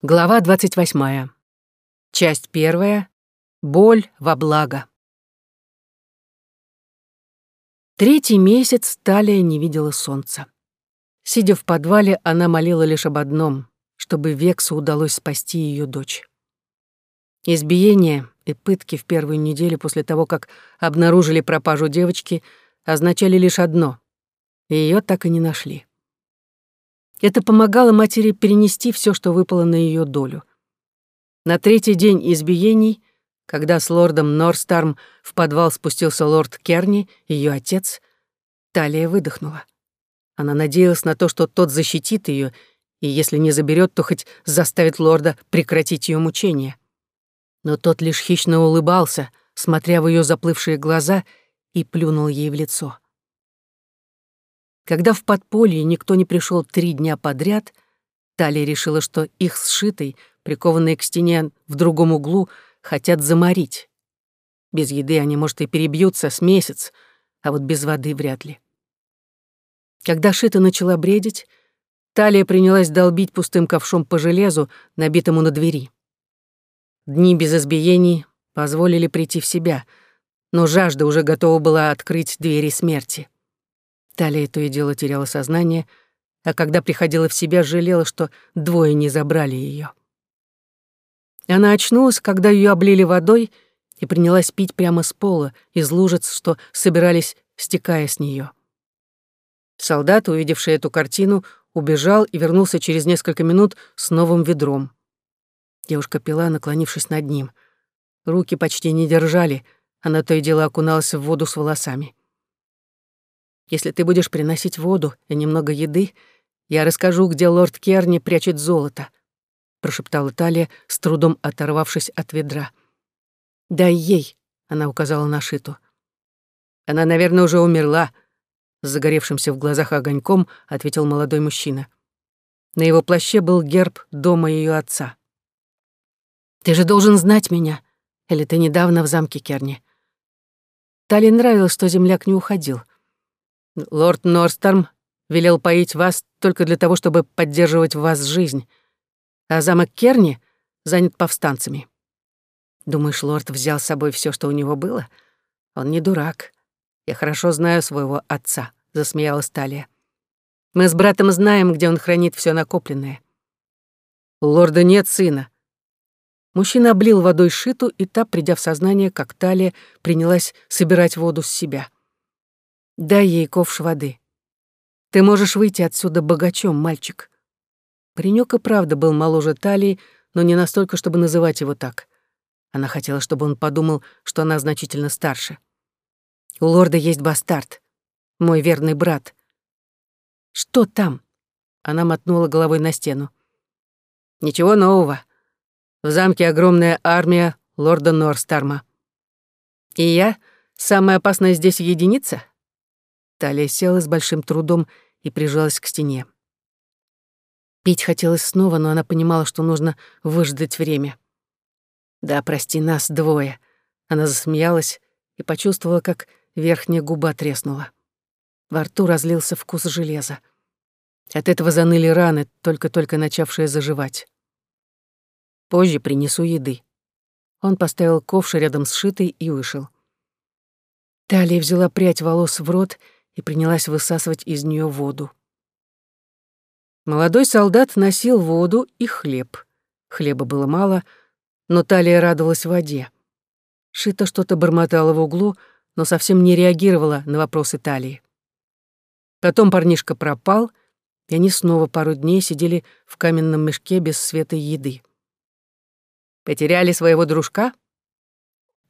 Глава 28. Часть первая. Боль во благо. Третий месяц Талия не видела солнца. Сидя в подвале, она молила лишь об одном, чтобы Вексу удалось спасти ее дочь. Избиение и пытки в первую неделю после того, как обнаружили пропажу девочки, означали лишь одно — ее так и не нашли. Это помогало матери перенести все, что выпало на ее долю. На третий день избиений, когда с лордом Норстарм в подвал спустился лорд Керни, ее отец, Талия выдохнула. Она надеялась на то, что тот защитит ее, и если не заберет, то хоть заставит лорда прекратить ее мучения. Но тот лишь хищно улыбался, смотря в ее заплывшие глаза, и плюнул ей в лицо. Когда в подполье никто не пришел три дня подряд, Талия решила, что их сшитый, прикованные к стене в другом углу, хотят заморить. Без еды они, может, и перебьются с месяц, а вот без воды вряд ли. Когда Шита начала бредить, Талия принялась долбить пустым ковшом по железу, набитому на двери. Дни без избиений позволили прийти в себя, но жажда уже готова была открыть двери смерти. Талия то и дело теряла сознание, а когда приходила в себя, жалела, что двое не забрали ее. Она очнулась, когда ее облили водой, и принялась пить прямо с пола, из лужиц, что собирались, стекая с нее. Солдат, увидевший эту картину, убежал и вернулся через несколько минут с новым ведром. Девушка пила, наклонившись над ним. Руки почти не держали, она то и дело окуналась в воду с волосами. Если ты будешь приносить воду и немного еды, я расскажу, где лорд Керни прячет золото», — прошептала Талия, с трудом оторвавшись от ведра. «Дай ей», — она указала на Шиту. «Она, наверное, уже умерла», — с загоревшимся в глазах огоньком ответил молодой мужчина. На его плаще был герб дома ее отца. «Ты же должен знать меня, или ты недавно в замке Керни?» Тали нравилось, что земляк не уходил. Лорд Норсторм велел поить вас только для того, чтобы поддерживать в вас жизнь, а замок Керни занят повстанцами. Думаешь, лорд взял с собой все, что у него было? Он не дурак. Я хорошо знаю своего отца, засмеялась Талия. Мы с братом знаем, где он хранит все накопленное. У лорда нет сына. Мужчина облил водой шиту, и та, придя в сознание, как Талия, принялась собирать воду с себя. Дай ей ковш воды. Ты можешь выйти отсюда богачом, мальчик. Паренёк и правда был моложе талии, но не настолько, чтобы называть его так. Она хотела, чтобы он подумал, что она значительно старше. У лорда есть бастард, мой верный брат. Что там? Она мотнула головой на стену. Ничего нового. В замке огромная армия лорда Норстарма. И я самая опасная здесь единица? Талия села с большим трудом и прижалась к стене. Пить хотелось снова, но она понимала, что нужно выждать время. «Да, прости нас двое». Она засмеялась и почувствовала, как верхняя губа треснула. Во рту разлился вкус железа. От этого заныли раны, только-только начавшие заживать. «Позже принесу еды». Он поставил ковш рядом с шитой и вышел. Талия взяла прядь волос в рот и принялась высасывать из нее воду. Молодой солдат носил воду и хлеб. Хлеба было мало, но Талия радовалась воде. Шита что-то бормотала в углу, но совсем не реагировала на вопросы Талии. Потом парнишка пропал, и они снова пару дней сидели в каменном мешке без света и еды. «Потеряли своего дружка?»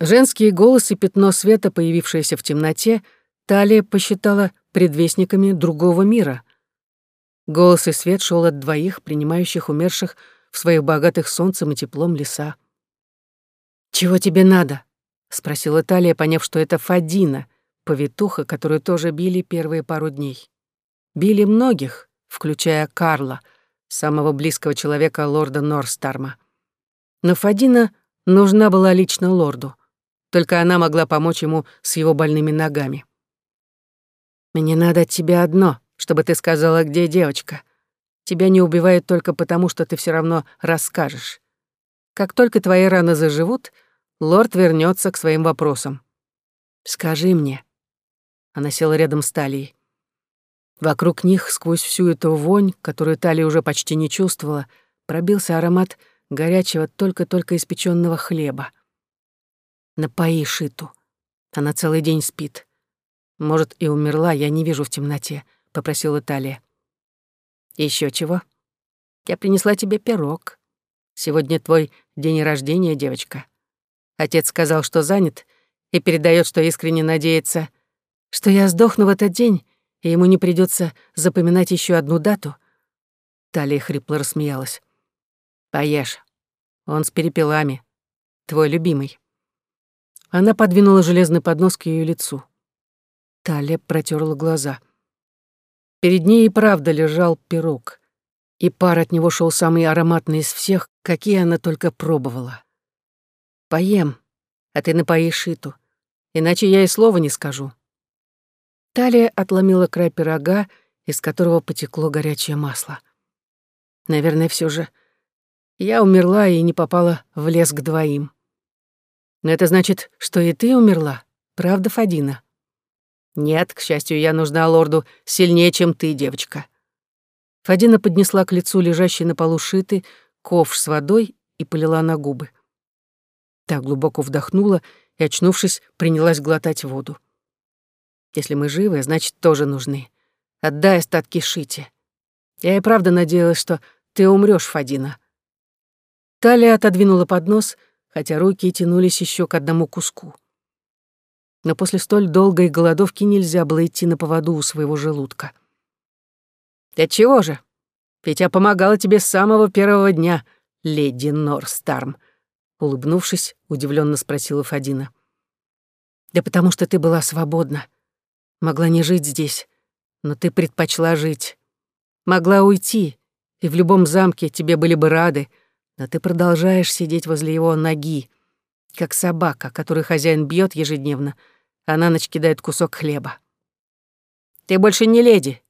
Женские голос и пятно света, появившееся в темноте, — Талия посчитала предвестниками другого мира. Голос и свет шел от двоих, принимающих умерших в своих богатых солнцем и теплом леса. «Чего тебе надо?» — спросила Талия, поняв, что это Фадина, повитуха, которую тоже били первые пару дней. Били многих, включая Карла, самого близкого человека лорда Норстарма. Но Фадина нужна была лично лорду. Только она могла помочь ему с его больными ногами. Мне надо от тебя одно, чтобы ты сказала, где девочка. Тебя не убивают только потому, что ты все равно расскажешь. Как только твои раны заживут, лорд вернется к своим вопросам. Скажи мне. Она села рядом с Талией. Вокруг них, сквозь всю эту вонь, которую Талия уже почти не чувствовала, пробился аромат горячего только-только испеченного хлеба. Напои Шиту. Она целый день спит. Может, и умерла, я не вижу в темноте, попросила Талия. Еще чего? Я принесла тебе пирог. Сегодня твой день рождения, девочка. Отец сказал, что занят, и передает, что искренне надеется, что я сдохну в этот день, и ему не придется запоминать еще одну дату. Талия хрипло рассмеялась. Поешь. Он с перепелами. Твой любимый. Она подвинула железный поднос к ее лицу. Талия протерла глаза. Перед ней и правда лежал пирог, и пар от него шел самый ароматный из всех, какие она только пробовала. «Поем, а ты напоишь Шиту, иначе я и слова не скажу». Талия отломила край пирога, из которого потекло горячее масло. Наверное, все же я умерла и не попала в лес к двоим. Но это значит, что и ты умерла, правда, Фадина? «Нет, к счастью, я нужна лорду сильнее, чем ты, девочка». Фадина поднесла к лицу лежащий на полу шиты ковш с водой и полила на губы. Так глубоко вдохнула и, очнувшись, принялась глотать воду. «Если мы живы, значит, тоже нужны. Отдай остатки шите. Я и правда надеялась, что ты умрёшь, Фадина». Талия отодвинула поднос, хотя руки тянулись еще к одному куску но после столь долгой голодовки нельзя было идти на поводу у своего желудка. «Ты чего же? Ведь я помогала тебе с самого первого дня, леди Норстарм», улыбнувшись, удивленно спросила Фадина. «Да потому что ты была свободна. Могла не жить здесь, но ты предпочла жить. Могла уйти, и в любом замке тебе были бы рады, но ты продолжаешь сидеть возле его ноги, как собака, которую хозяин бьет ежедневно, а на ночь кидает кусок хлеба. Ты больше не леди,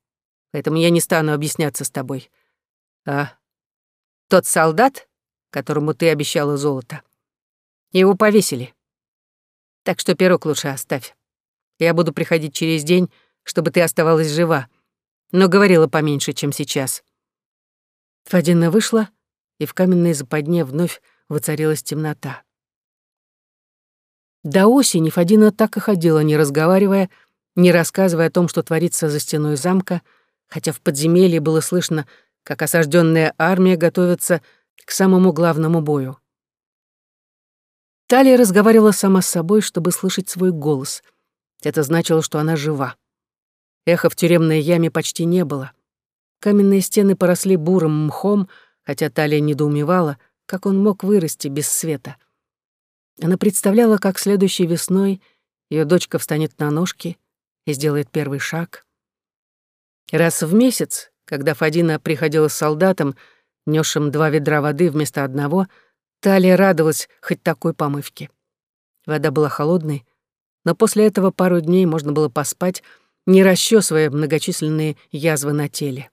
поэтому я не стану объясняться с тобой. А тот солдат, которому ты обещала золото, его повесили. Так что пирог лучше оставь. Я буду приходить через день, чтобы ты оставалась жива, но говорила поменьше, чем сейчас. Фадина вышла, и в каменной западне вновь воцарилась темнота. До осени Фадина так и ходила, не разговаривая, не рассказывая о том, что творится за стеной замка, хотя в подземелье было слышно, как осажденная армия готовится к самому главному бою. Талия разговаривала сама с собой, чтобы слышать свой голос. Это значило, что она жива. Эха в тюремной яме почти не было. Каменные стены поросли бурым мхом, хотя Талия недоумевала, как он мог вырасти без света — она представляла, как следующей весной ее дочка встанет на ножки и сделает первый шаг. Раз в месяц, когда Фадина приходила с солдатом, несшим два ведра воды вместо одного, Талия радовалась хоть такой помывке. Вода была холодной, но после этого пару дней можно было поспать, не расчесывая многочисленные язвы на теле.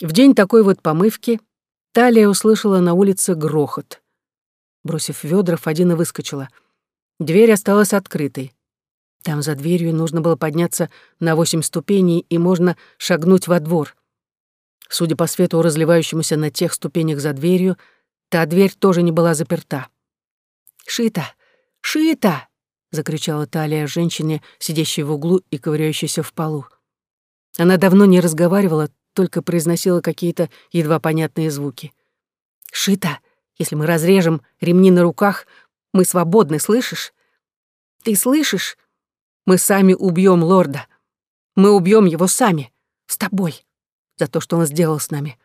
В день такой вот помывки Талия услышала на улице грохот — Бросив ведра, Фадина выскочила. Дверь осталась открытой. Там за дверью нужно было подняться на восемь ступеней, и можно шагнуть во двор. Судя по свету, разливающемуся на тех ступенях за дверью, та дверь тоже не была заперта. «Шита! Шита!» — закричала Талия женщине, сидящей в углу и ковыряющейся в полу. Она давно не разговаривала, только произносила какие-то едва понятные звуки. «Шита! Если мы разрежем ремни на руках, мы свободны, слышишь? Ты слышишь? Мы сами убьем лорда. Мы убьем его сами, с тобой, за то, что он сделал с нами.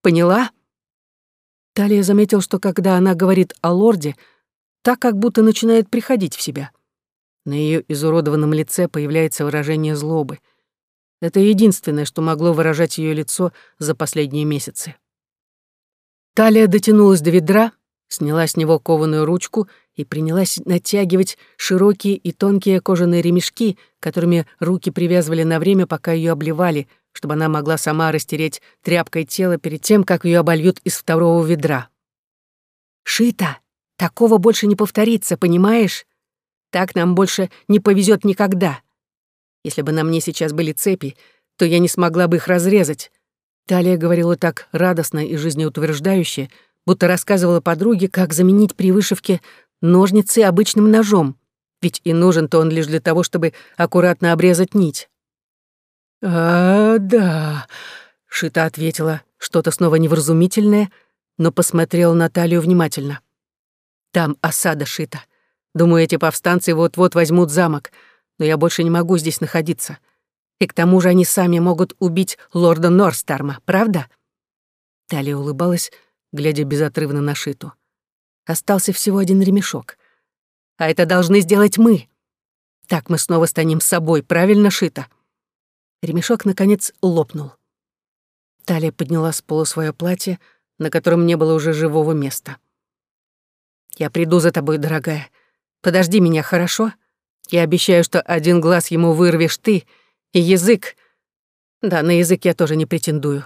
Поняла? Талия заметил, что когда она говорит о лорде, так как будто начинает приходить в себя. На ее изуродованном лице появляется выражение злобы. Это единственное, что могло выражать ее лицо за последние месяцы. Талия дотянулась до ведра, сняла с него кованую ручку и принялась натягивать широкие и тонкие кожаные ремешки, которыми руки привязывали на время, пока ее обливали, чтобы она могла сама растереть тряпкой тело перед тем, как ее обольют из второго ведра. «Шита, такого больше не повторится, понимаешь? Так нам больше не повезет никогда. Если бы на мне сейчас были цепи, то я не смогла бы их разрезать». Талия говорила так радостно и жизнеутверждающе, будто рассказывала подруге, как заменить при вышивке ножницы обычным ножом, ведь и нужен-то он лишь для того, чтобы аккуратно обрезать нить. «А, да», — Шита ответила что-то снова невразумительное, но посмотрела на Талию внимательно. «Там осада Шита. Думаю, эти повстанцы вот-вот возьмут замок, но я больше не могу здесь находиться. И к тому же они сами могут убить лорда Норстарма, правда?» Талия улыбалась, глядя безотрывно на Шиту. Остался всего один ремешок. «А это должны сделать мы. Так мы снова станем собой, правильно, Шита?» Ремешок, наконец, лопнул. Талия подняла с пола свое платье, на котором не было уже живого места. «Я приду за тобой, дорогая. Подожди меня, хорошо? Я обещаю, что один глаз ему вырвешь ты, и язык... Да, на язык я тоже не претендую».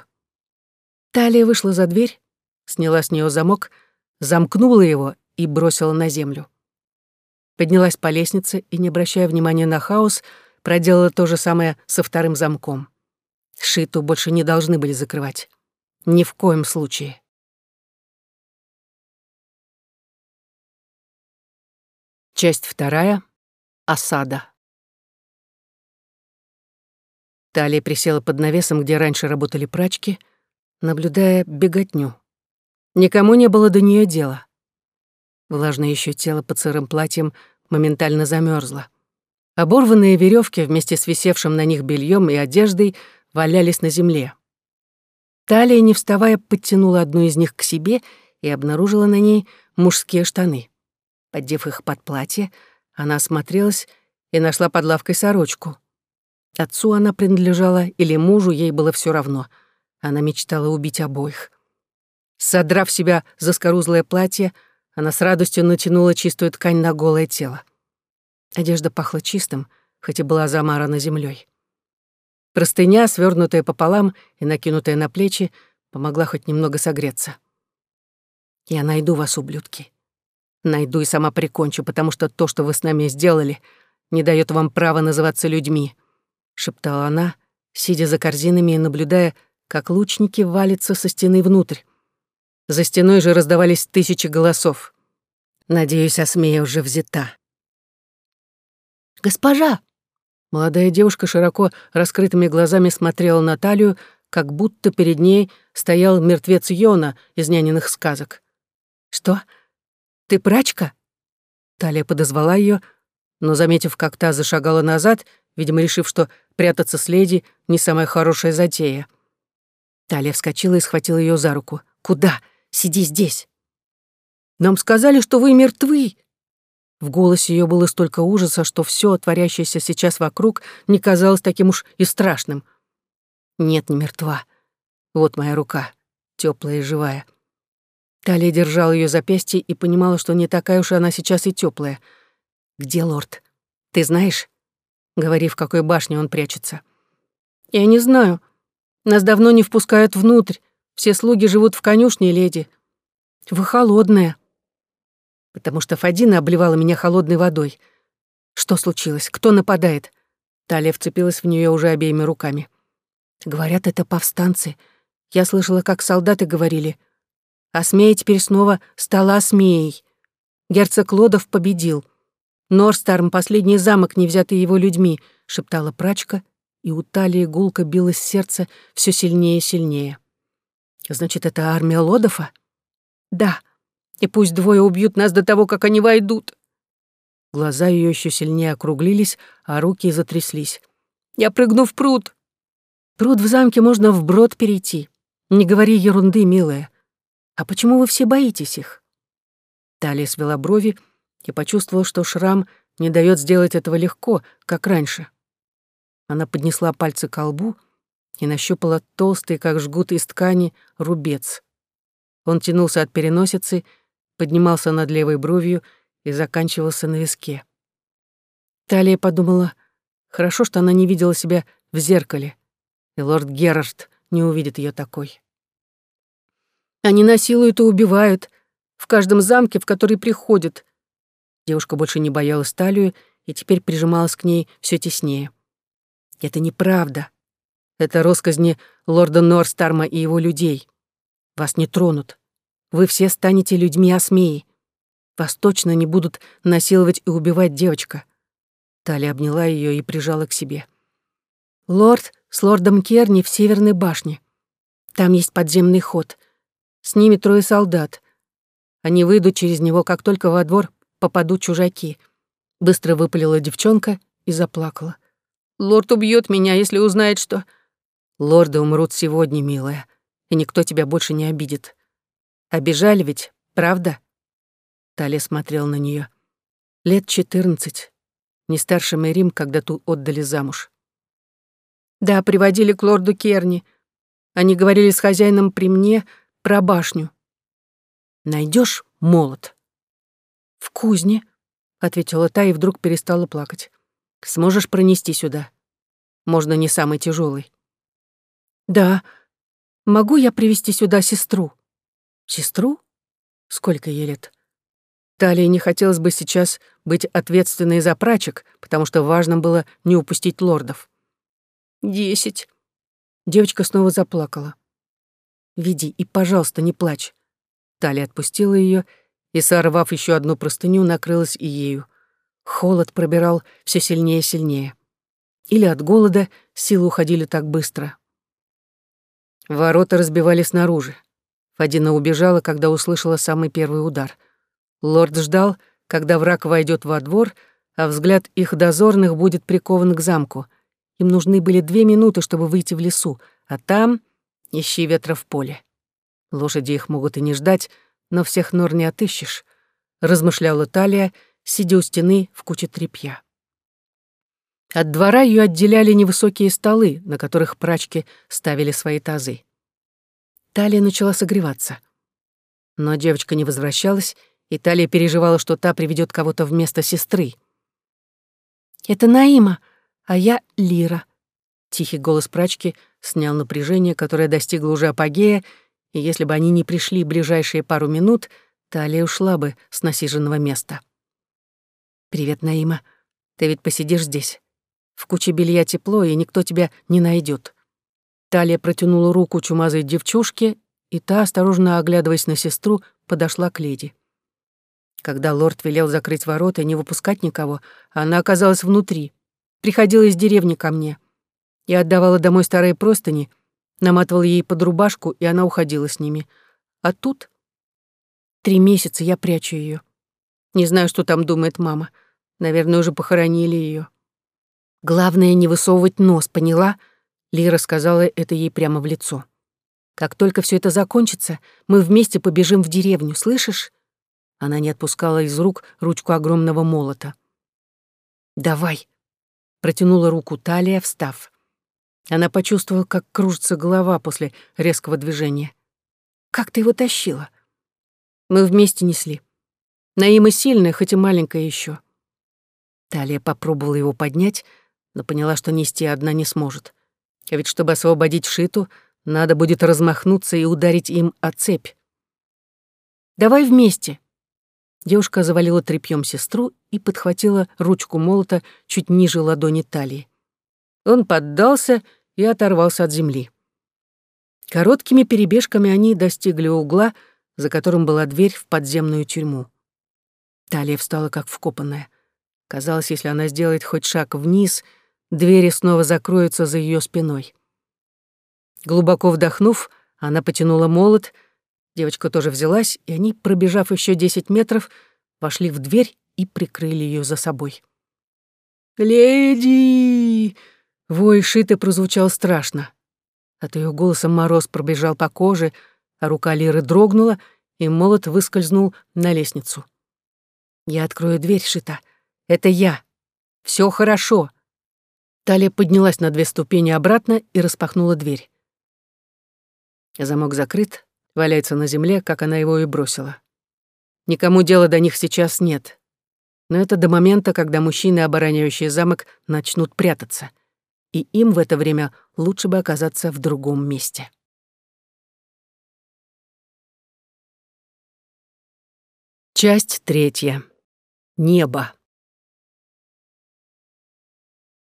Талия вышла за дверь, сняла с нее замок, замкнула его и бросила на землю. Поднялась по лестнице и, не обращая внимания на хаос, проделала то же самое со вторым замком. Шиту больше не должны были закрывать. Ни в коем случае. Часть вторая. Осада. Талия присела под навесом, где раньше работали прачки, наблюдая беготню. Никому не было до нее дела. Влажное еще тело под сырым платьем моментально замерзло. Оборванные веревки вместе с висевшим на них бельем и одеждой валялись на земле. Талия, не вставая, подтянула одну из них к себе и обнаружила на ней мужские штаны. Поддев их под платье, она осмотрелась и нашла под лавкой сорочку. Отцу она принадлежала или мужу, ей было все равно. Она мечтала убить обоих. Содрав себя заскорузлое платье, она с радостью натянула чистую ткань на голое тело. Одежда пахла чистым, хоть и была замарана землей. Простыня, свернутая пополам и накинутая на плечи, помогла хоть немного согреться. «Я найду вас, ублюдки. Найду и сама прикончу, потому что то, что вы с нами сделали, не дает вам права называться людьми», — шептала она, сидя за корзинами и наблюдая, как лучники валятся со стены внутрь. За стеной же раздавались тысячи голосов. Надеюсь, Осмея уже взята. «Госпожа!» Молодая девушка широко раскрытыми глазами смотрела на талию, как будто перед ней стоял мертвец Йона из няниных сказок. «Что? Ты прачка?» Талия подозвала ее, но, заметив, как та зашагала назад, видимо, решив, что прятаться с леди — не самая хорошая затея. Талия вскочила и схватила ее за руку. «Куда? Сиди здесь!» «Нам сказали, что вы мертвы!» В голосе ее было столько ужаса, что все, творящееся сейчас вокруг, не казалось таким уж и страшным. Нет, не мертва. Вот моя рука, теплая и живая. Талия держала ее запястье и понимала, что не такая уж она сейчас и теплая. «Где лорд? Ты знаешь?» Говори, в какой башне он прячется. «Я не знаю. Нас давно не впускают внутрь. Все слуги живут в конюшне, леди. Вы холодная» потому что Фадина обливала меня холодной водой. Что случилось? Кто нападает? Талия вцепилась в нее уже обеими руками. Говорят, это повстанцы. Я слышала, как солдаты говорили. Осмея теперь снова стала Осмеей. Герцог Лодов победил. Норстарм — последний замок, не взятый его людьми, — шептала прачка, и у Талии гулко билось сердце все сильнее и сильнее. Значит, это армия Лодова? Да, и пусть двое убьют нас до того, как они войдут. Глаза ее еще сильнее округлились, а руки затряслись. Я прыгну в пруд. Пруд в замке можно вброд перейти. Не говори ерунды, милая. А почему вы все боитесь их? Талия свела брови и почувствовала, что шрам не дает сделать этого легко, как раньше. Она поднесла пальцы к лбу и нащупала толстый, как жгут из ткани, рубец. Он тянулся от переносицы поднимался над левой бровью и заканчивался на виске. Талия подумала, хорошо, что она не видела себя в зеркале. и лорд Герард не увидит ее такой. Они насилуют и убивают в каждом замке, в который приходят. Девушка больше не боялась талию и теперь прижималась к ней все теснее. Это неправда. Это росказни лорда Норстарма и его людей. Вас не тронут. Вы все станете людьми Осмеи. Вас точно не будут насиловать и убивать девочка. Талия обняла ее и прижала к себе. Лорд с лордом Керни в Северной башне. Там есть подземный ход. С ними трое солдат. Они выйдут через него, как только во двор попадут чужаки. Быстро выпалила девчонка и заплакала. Лорд убьет меня, если узнает, что... Лорды умрут сегодня, милая, и никто тебя больше не обидит. Обижали ведь, правда? Талия смотрел на нее. Лет четырнадцать. Не старше Мэрим, когда ту отдали замуж. Да, приводили к лорду Керни. Они говорили с хозяином при мне про башню. Найдешь молот? Кузне, ответила та и вдруг перестала плакать. Сможешь пронести сюда? Можно не самый тяжелый. Да. Могу я привести сюда сестру? Сестру? Сколько ей лет? Талии не хотелось бы сейчас быть ответственной за прачек, потому что важно было не упустить лордов. «Десять». Девочка снова заплакала. «Веди и, пожалуйста, не плачь». Талия отпустила ее и, сорвав еще одну простыню, накрылась и ею. Холод пробирал все сильнее и сильнее. Или от голода силы уходили так быстро. Ворота разбивали снаружи. Фадина убежала, когда услышала самый первый удар. Лорд ждал, когда враг войдет во двор, а взгляд их дозорных будет прикован к замку. Им нужны были две минуты, чтобы выйти в лесу, а там — ищи ветра в поле. Лошади их могут и не ждать, но всех нор не отыщешь, — размышляла Талия, сидя у стены в куче тряпья. От двора ее отделяли невысокие столы, на которых прачки ставили свои тазы. Талия начала согреваться. Но девочка не возвращалась, и Талия переживала, что та приведет кого-то вместо сестры. «Это Наима, а я Лира». Тихий голос прачки снял напряжение, которое достигло уже апогея, и если бы они не пришли ближайшие пару минут, Талия ушла бы с насиженного места. «Привет, Наима. Ты ведь посидишь здесь? В куче белья тепло, и никто тебя не найдет. Талия протянула руку чумазой девчушке, и та, осторожно оглядываясь на сестру, подошла к леди. Когда лорд велел закрыть ворота и не выпускать никого, она оказалась внутри. Приходила из деревни ко мне. Я отдавала домой старые простыни, наматывала ей под рубашку, и она уходила с ними. А тут... Три месяца я прячу ее. Не знаю, что там думает мама. Наверное, уже похоронили ее. Главное, не высовывать нос, поняла? — Лира сказала это ей прямо в лицо. «Как только все это закончится, мы вместе побежим в деревню, слышишь?» Она не отпускала из рук ручку огромного молота. «Давай!» — протянула руку талия, встав. Она почувствовала, как кружится голова после резкого движения. «Как ты его тащила?» «Мы вместе несли. Наима сильная, хоть и маленькая еще. Талия попробовала его поднять, но поняла, что нести одна не сможет. А ведь чтобы освободить Шиту, надо будет размахнуться и ударить им о цепь. «Давай вместе». Девушка завалила тряпьем сестру и подхватила ручку молота чуть ниже ладони талии. Он поддался и оторвался от земли. Короткими перебежками они достигли угла, за которым была дверь в подземную тюрьму. Талия встала как вкопанная. Казалось, если она сделает хоть шаг вниз — двери снова закроются за ее спиной. Глубоко вдохнув, она потянула молот, девочка тоже взялась, и они, пробежав еще десять метров, вошли в дверь и прикрыли ее за собой. «Леди!» Вой Шиты прозвучал страшно. От ее голоса мороз пробежал по коже, а рука Лиры дрогнула, и молот выскользнул на лестницу. «Я открою дверь, Шита. Это я. Все хорошо. Талия поднялась на две ступени обратно и распахнула дверь. Замок закрыт, валяется на земле, как она его и бросила. Никому дела до них сейчас нет. Но это до момента, когда мужчины, обороняющие замок, начнут прятаться. И им в это время лучше бы оказаться в другом месте. Часть третья. Небо.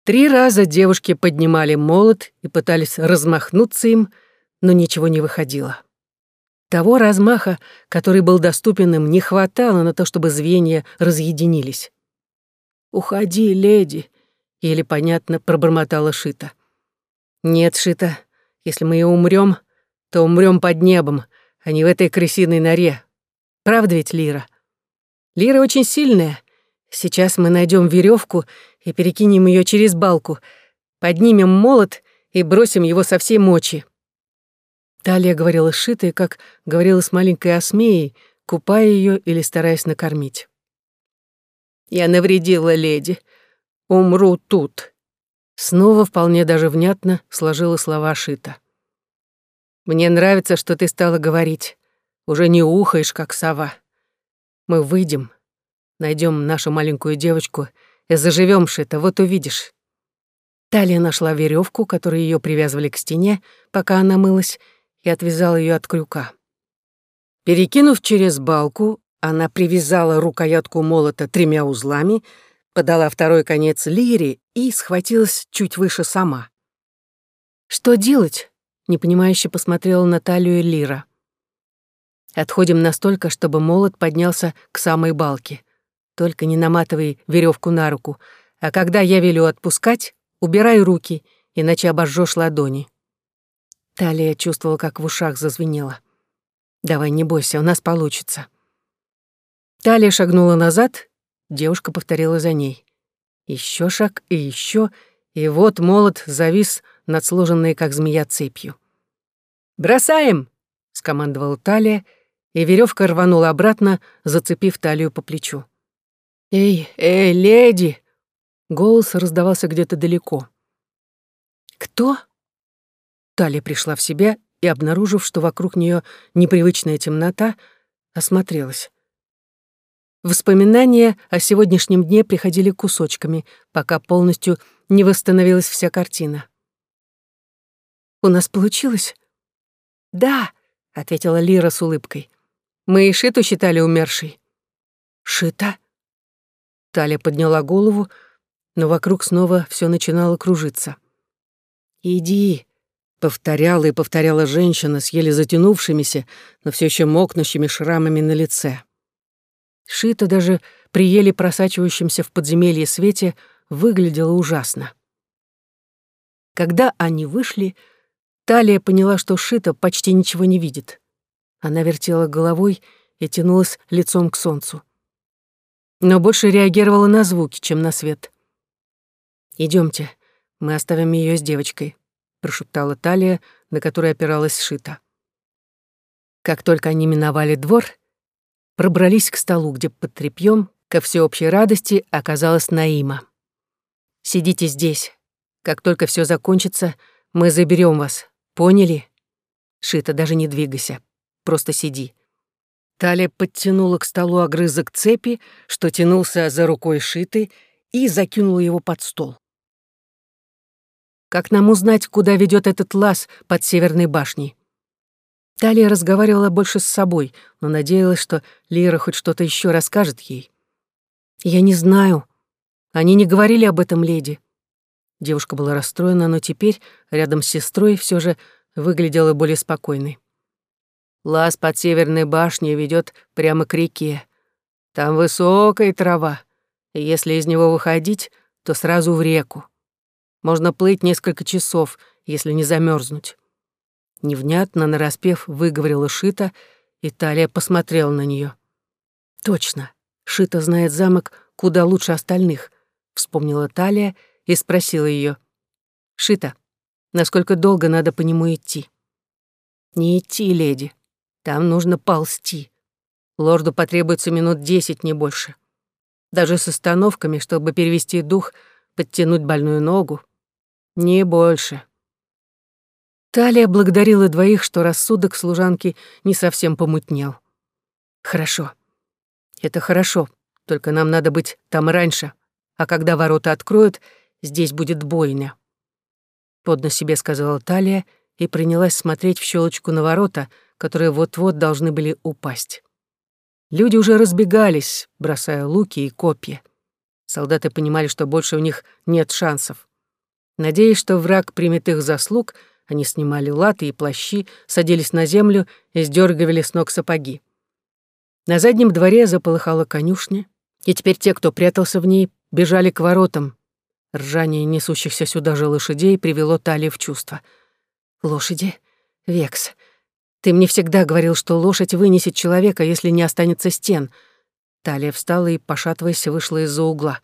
Три раза девушки поднимали молот и пытались размахнуться им, но ничего не выходило. Того размаха, который был доступен им, не хватало на то, чтобы звенья разъединились. «Уходи, леди», — еле понятно пробормотала Шита. «Нет, Шита, если мы и умрем, то умрем под небом, а не в этой крысиной норе, Правда ведь, Лира? Лира очень сильная. Сейчас мы найдем веревку и перекинем ее через балку, поднимем молот и бросим его со всей мочи. Талия говорила шитой, как говорила с маленькой осмеей, купая ее или стараясь накормить. «Я навредила леди. Умру тут». Снова вполне даже внятно сложила слова Шита. «Мне нравится, что ты стала говорить. Уже не ухаешь, как сова. Мы выйдем, найдем нашу маленькую девочку и заживем шито, вот увидишь. Талия нашла веревку, которой ее привязывали к стене, пока она мылась, и отвязала ее от крюка. Перекинув через балку, она привязала рукоятку молота тремя узлами, подала второй конец лире и схватилась чуть выше сама. «Что делать?» — непонимающе посмотрела на талию Лира. Отходим настолько, чтобы молот поднялся к самой балке. Только не наматывай веревку на руку, а когда я велю отпускать, убирай руки, иначе обожжешь ладони. Талия чувствовала, как в ушах зазвенело. «Давай, не бойся, у нас получится». Талия шагнула назад, девушка повторила за ней. Еще шаг и еще, и вот молот завис над сложенной, как змея, цепью. «Бросаем!» — скомандовала Талия, и веревка рванула обратно, зацепив талию по плечу. «Эй, эй, леди!» Голос раздавался где-то далеко. «Кто?» Талия пришла в себя и, обнаружив, что вокруг нее непривычная темнота, осмотрелась. Воспоминания о сегодняшнем дне приходили кусочками, пока полностью не восстановилась вся картина. «У нас получилось?» «Да», — ответила Лира с улыбкой. Мы и Шиту считали умершей». «Шита?» Таля подняла голову, но вокруг снова все начинало кружиться. «Иди», — повторяла и повторяла женщина с еле затянувшимися, но все еще мокнущими шрамами на лице. Шита даже при еле просачивающемся в подземелье свете выглядела ужасно. Когда они вышли, Талия поняла, что Шита почти ничего не видит. Она вертела головой и тянулась лицом к солнцу. Но больше реагировала на звуки, чем на свет. Идемте, мы оставим ее с девочкой», — прошептала Талия, на которой опиралась Шита. Как только они миновали двор, пробрались к столу, где под тряпьем, ко всеобщей радости, оказалась Наима. «Сидите здесь. Как только все закончится, мы заберем вас. Поняли?» «Шита, даже не двигайся. Просто сиди». Талия подтянула к столу огрызок цепи, что тянулся за рукой Шиты, и закинула его под стол. «Как нам узнать, куда ведет этот лаз под Северной башней?» Талия разговаривала больше с собой, но надеялась, что Лира хоть что-то еще расскажет ей. «Я не знаю. Они не говорили об этом леди». Девушка была расстроена, но теперь, рядом с сестрой, все же выглядела более спокойной. Лаз под северной башней ведет прямо к реке. Там высокая трава, и если из него выходить, то сразу в реку. Можно плыть несколько часов, если не замерзнуть. Невнятно, нараспев, выговорила Шита, и Талия посмотрела на нее. «Точно, Шита знает замок куда лучше остальных», — вспомнила Талия и спросила ее. «Шита, насколько долго надо по нему идти?» «Не идти, леди. Там нужно ползти. Лорду потребуется минут десять, не больше. Даже с остановками, чтобы перевести дух, подтянуть больную ногу. Не больше. Талия благодарила двоих, что рассудок служанки не совсем помутнел. «Хорошо. Это хорошо, только нам надо быть там раньше, а когда ворота откроют, здесь будет бойня». подно себе сказала Талия и принялась смотреть в щелочку на ворота, которые вот-вот должны были упасть. Люди уже разбегались, бросая луки и копья. Солдаты понимали, что больше у них нет шансов. Надеясь, что враг примет их заслуг, они снимали латы и плащи, садились на землю и сдергивали с ног сапоги. На заднем дворе заполыхала конюшня, и теперь те, кто прятался в ней, бежали к воротам. Ржание несущихся сюда же лошадей привело Талию в чувство. «Лошади? Векс, ты мне всегда говорил, что лошадь вынесет человека, если не останется стен». Талия встала и, пошатываясь, вышла из-за угла.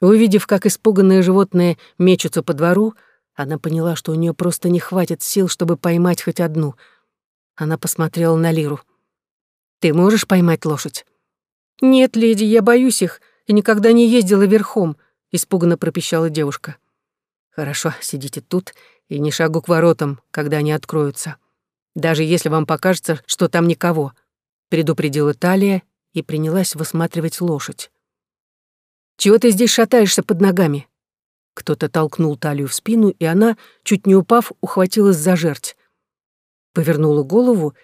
Увидев, как испуганные животные мечутся по двору, она поняла, что у нее просто не хватит сил, чтобы поймать хоть одну. Она посмотрела на Лиру. «Ты можешь поймать лошадь?» «Нет, леди, я боюсь их и никогда не ездила верхом», — испуганно пропищала девушка. «Хорошо, сидите тут и не шагу к воротам, когда они откроются. Даже если вам покажется, что там никого», — предупредила Талия и принялась высматривать лошадь. «Чего ты здесь шатаешься под ногами?» Кто-то толкнул талию в спину, и она, чуть не упав, ухватилась за жерть. Повернула голову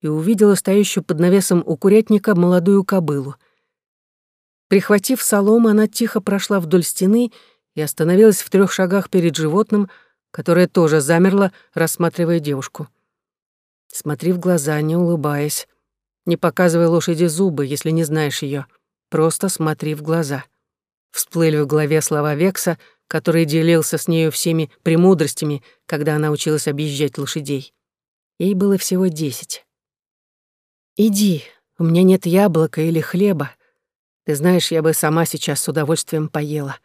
и увидела стоящую под навесом у курятника молодую кобылу. Прихватив солому, она тихо прошла вдоль стены и остановилась в трех шагах перед животным, которое тоже замерло, рассматривая девушку. Смотри в глаза, не улыбаясь. Не показывай лошади зубы, если не знаешь ее. Просто смотри в глаза. Всплыли в голове слова Векса, который делился с нею всеми премудростями, когда она училась объезжать лошадей. Ей было всего десять. «Иди, у меня нет яблока или хлеба. Ты знаешь, я бы сама сейчас с удовольствием поела.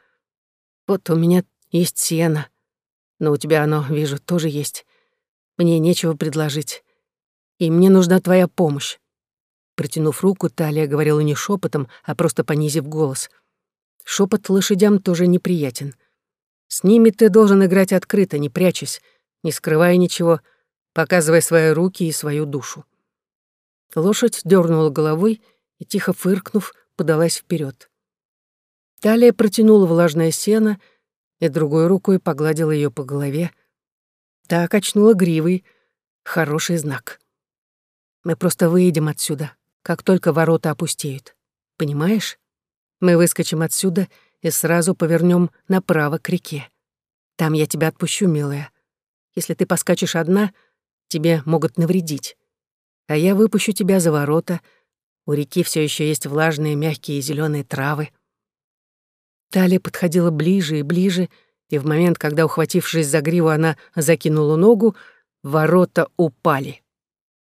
Вот у меня есть сено, но у тебя оно, вижу, тоже есть. Мне нечего предложить, и мне нужна твоя помощь». Протянув руку, Талия говорила не шепотом, а просто понизив голос. Шепот лошадям тоже неприятен — с ними ты должен играть открыто, не прячась, не скрывая ничего, показывая свои руки и свою душу. Лошадь дернула головой и, тихо фыркнув, подалась вперед. Талия протянула влажное сено и другой рукой погладила ее по голове. Та качнула гривой. Хороший знак. Мы просто выйдем отсюда, как только ворота опустеют. Понимаешь? Мы выскочим отсюда — и сразу повернем направо к реке. Там я тебя отпущу, милая. Если ты поскачешь одна, тебе могут навредить. А я выпущу тебя за ворота. У реки все еще есть влажные, мягкие зеленые травы. Талия подходила ближе и ближе, и в момент, когда, ухватившись за гриву, она закинула ногу, ворота упали.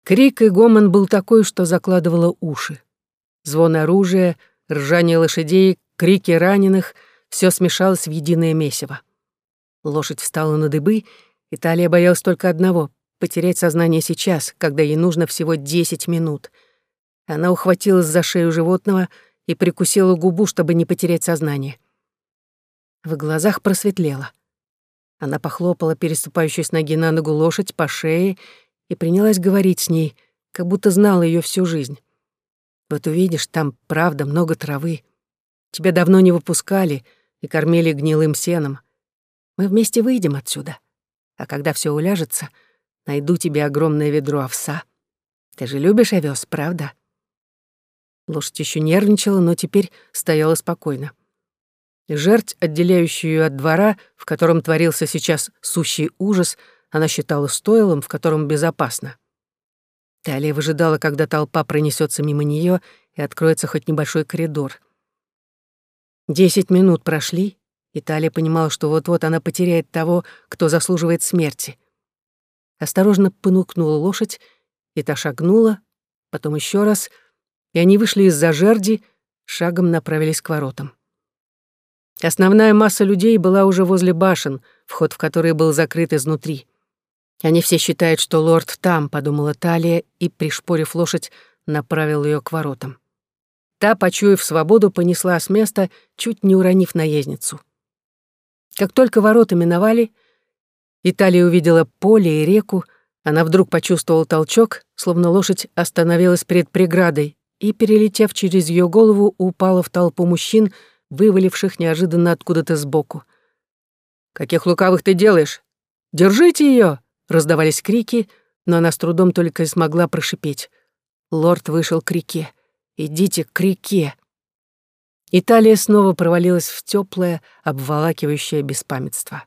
Крик и гомон был такой, что закладывало уши. Звон оружия, ржание лошадей, крики раненых, все смешалось в единое месиво. Лошадь встала на дыбы, и Талия боялась только одного — потерять сознание сейчас, когда ей нужно всего десять минут. Она ухватилась за шею животного и прикусила губу, чтобы не потерять сознание. В глазах просветлело. Она похлопала переступающую с ноги на ногу лошадь по шее и принялась говорить с ней, как будто знала ее всю жизнь. «Вот увидишь, там правда много травы. Тебя давно не выпускали и кормили гнилым сеном. Мы вместе выйдем отсюда. А когда все уляжется, найду тебе огромное ведро овса. Ты же любишь овес, правда?» Лошадь еще нервничала, но теперь стояла спокойно. Жерть, отделяющую ее от двора, в котором творился сейчас сущий ужас, она считала стойлом, в котором безопасно. Талия выжидала, когда толпа пронесется мимо нее и откроется хоть небольшой коридор — Десять минут прошли, и Талия понимала, что вот-вот она потеряет того, кто заслуживает смерти. Осторожно понукнула лошадь, и та шагнула, потом еще раз, и они вышли из-за жерди, шагом направились к воротам. Основная масса людей была уже возле башен, вход в которые был закрыт изнутри. Они все считают, что лорд там, подумала Талия, и, пришпорив лошадь, направил ее к воротам. Та, почуяв свободу, понесла с места, чуть не уронив наездницу. Как только ворота миновали, Италия увидела поле и реку, она вдруг почувствовала толчок, словно лошадь остановилась перед преградой и, перелетев через ее голову, упала в толпу мужчин, вываливших неожиданно откуда-то сбоку. «Каких лукавых ты делаешь? Держите ее!» Раздавались крики, но она с трудом только и смогла прошипеть. Лорд вышел к реке. «Идите к реке!» Италия снова провалилась в теплое, обволакивающее беспамятство.